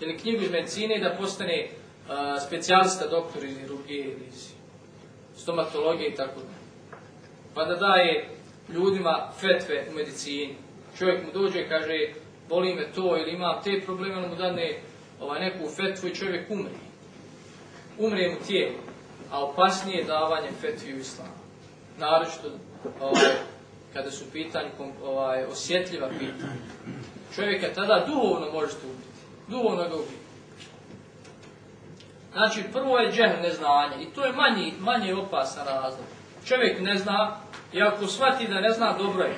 ili knjigu iz medicine i da postane specijalista, doktor iz hirurgije ili stomatologije i tako da. Pa da daje ljudima fetve u medicini čovjek mu dođe i kaže boli me to ili imam te probleme, on mu dane ovaj, neku fetvu i čovjek umri. Umre mu tijelo, a opasnije je davanje fetvi u islamu. Naročito ovaj, kada su pitanje ovaj, osjetljiva pitanja. Čovjeka tada duhovno možete ubiti. Duhovno ga ubiti. Znači, prvo je džehl neznanje i to je manji, manje opasan razlog. Čovjek ne zna, i ako shvati da ne zna, dobro je.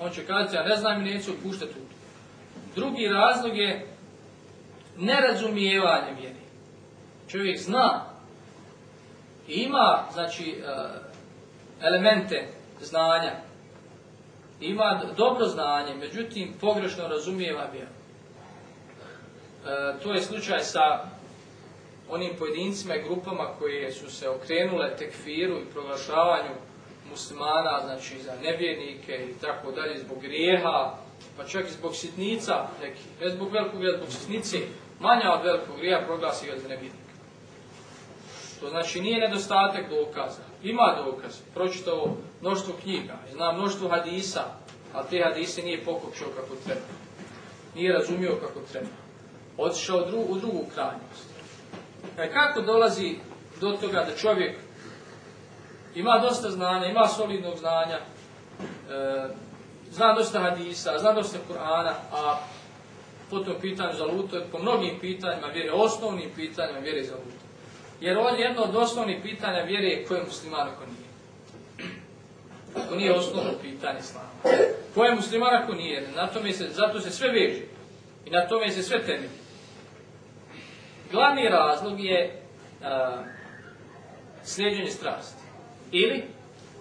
On će kazati, ja ne znam i neću puštati u to. Drugi razlog je nerazumijevanje vjeri. Čovjek zna i ima, znači, e, elemente znanja. Ima dobro znanje, međutim, pogrešno razumijeva vjeru. E, to je slučaj sa onim pojedincima i grupama koje su se okrenule tekfiru i proglašavanju muslimana, znači za nevjernike i tako dalje, zbog grijeha, pa čak i zbog sitnica neki, ne zbog velikog grijeha, zbog sitnice, manja od velikog grijeha proglasi ga za nevjernika. To znači nije nedostatak dokaza. Ima dokaz. Pročitao mnoštvo knjiga, znam mnoštvo hadisa, ali te hadise nije pokopšao kako treba. Nije razumio kako treba. Otišao u drugu krajnost. E kako dolazi do toga da čovjek ima dosta znanja, ima solidnog znanja, e, zna dosta hadisa, zna dosta Kur'ana, a po tom pitanju za luto, po mnogim pitanjima vjere, osnovnim pitanjima vjere za luto. Jer on jedno od osnovnih pitanja vjere je ko je musliman, nije. Ako nije osnovno pitanje islama. Ko je musliman, nije. Na tome se, zato se sve veže. I na tome se sve temelji. Glavni razlog je a, slijedženje strasti. Ili,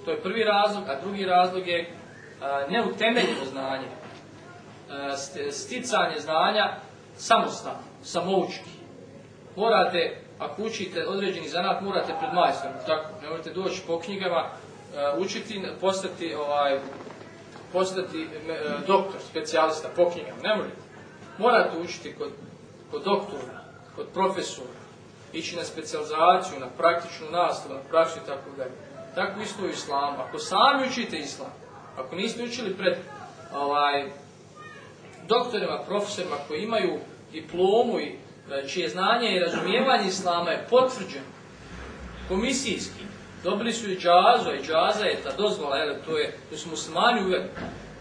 to je prvi razlog, a drugi razlog je neutemeljeno znanje, sticanje znanja samostalno, samoučki. Morate, ako učite određeni zanat, morate pred majstvom, tako, ne možete doći po knjigama, učiti, postati, ovaj, postati doktor, specijalista po knjigama, ne možete. Morate učiti kod, kod doktora, kod profesora, ići na specializaciju, na praktičnu nastavu, na praksu i tako dalje. Tako isto u islamu. Ako sami učite islam, ako niste učili pred ovaj, doktorima, profesorima koji imaju diplomu i e, čije znanje i razumijevanje islama je potvrđeno komisijski, dobili su i džazu, i džaza je ta dozvola, jel, to, je, to su muslimani uveli.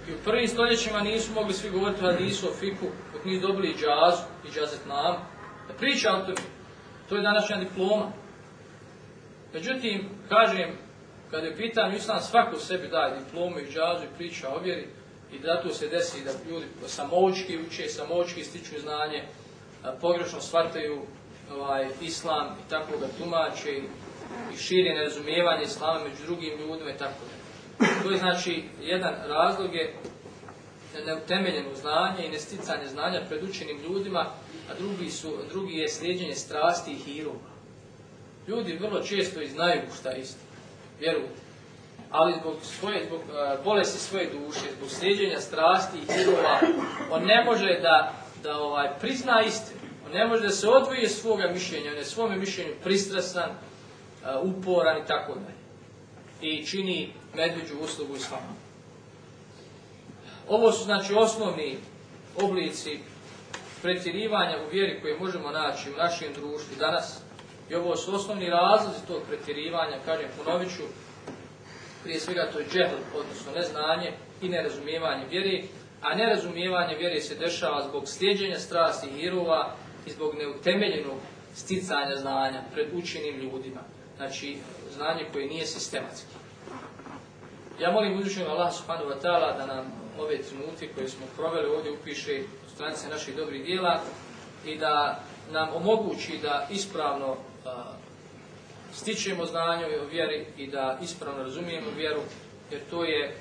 I u prvim stoljećima nisu mogli svi govoriti o hadisu, o fiku, dok nisu dobili i džazu, i džazet nam. Da priča o tome. To je današnja diploma. Međutim, kažem, kada je pitanju islam, svako sebi daje diplomu i džazu i priča o vjeri i zato se desi da ljudi samoučki uče, samoučki stiču znanje, pogrešno shvataju ovaj, islam i tako ga tumače i, širi nerazumijevanje islama među drugim ljudima i tako da. To je znači jedan razlog je neutemeljeno znanje i nesticanje znanja pred učenim ljudima, a drugi, su, drugi je slijedjenje strasti i hirova. Ljudi vrlo često i znaju šta je istina vjerujte. Ali zbog, svoje, zbog uh, bolesti svoje duše, zbog slijedženja strasti i hirova, on ne može da, da ovaj, prizna istinu. On ne može da se odvoje svoga mišljenja, on je svome mišljenju pristrasan, uh, uporan i tako dalje. i čini medveđu uslugu islama. Ovo su znači osnovni oblici pretjerivanja u vjeri koje možemo naći u našem društvu danas. I ovo su osnovni razlozi tog pretjerivanja, kažem ponovit ću, prije svega to je džehl, odnosno neznanje i nerazumijevanje vjeri, a nerazumijevanje vjere se dešava zbog slijedženja strasti i hirova i zbog neutemeljenog sticanja znanja pred učenim ljudima. Znači, znanje koje nije sistematski. Ja molim uzvišenog Allah subhanahu wa ta'ala da nam ove trenutke koje smo proveli ovdje upiše u stranice naših dobrih dijela i da nam omogući da ispravno stičemo znanje o vjeri i da ispravno razumijemo vjeru, jer to je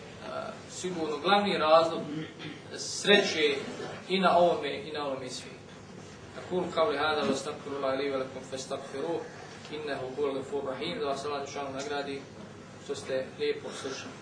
sigurno glavni razlog sreće i na ovome i na ovome svijetu. أقول قولي هذا واستغفر الله لي ولكم فاستغفروه إنه هو الغفور الرحيم da vas Allah nagradi što ste lijepo slušali.